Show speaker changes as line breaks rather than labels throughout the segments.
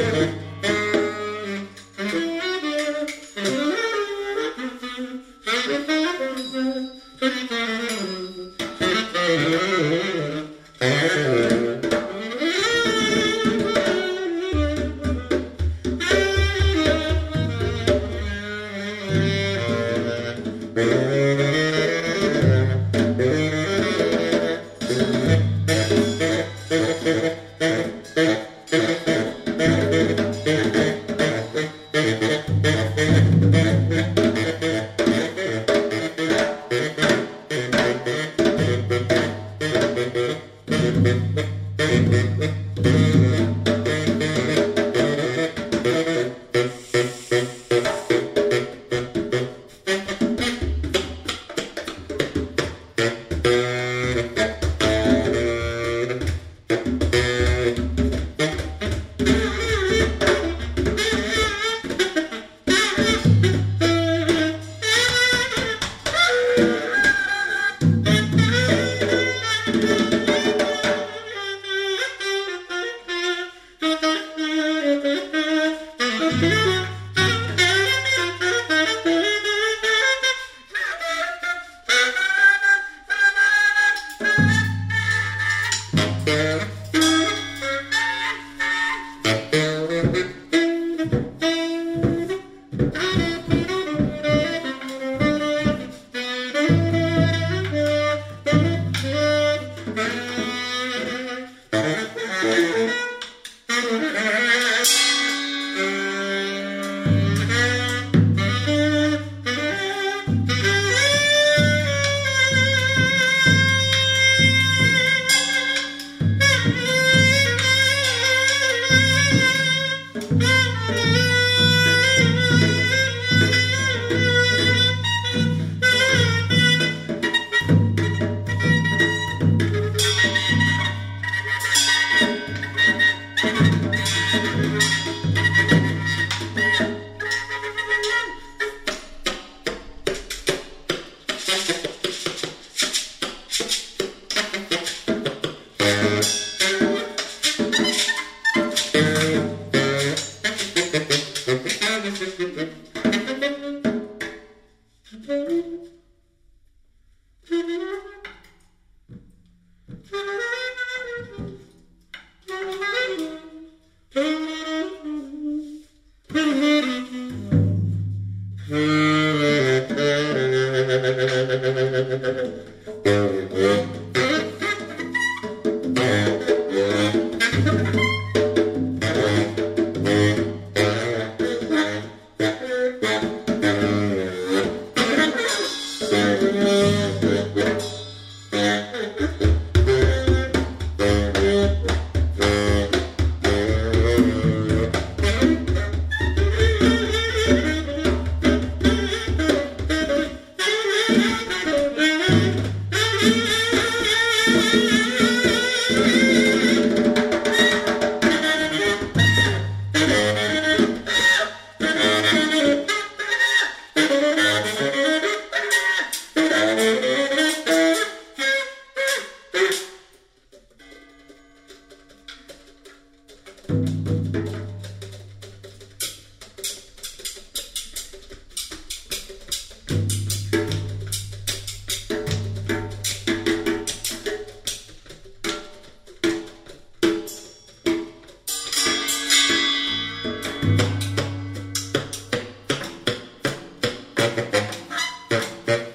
Yeah. Thank you. Yeah.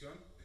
Gracias.